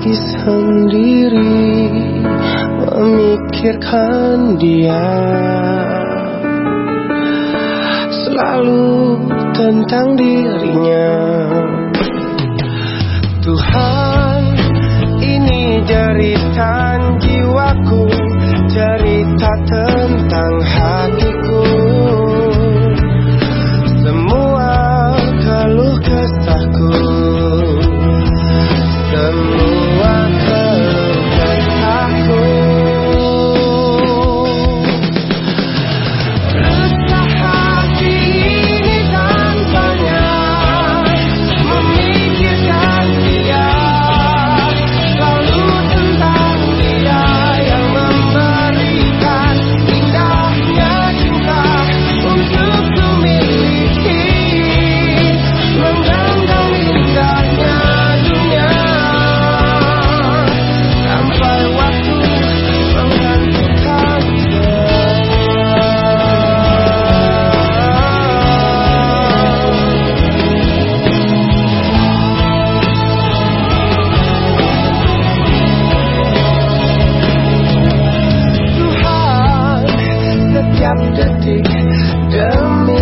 lagi sendiri memikirkan dia. Selalu tentang dirinya. Tuhan ini cerita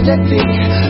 electric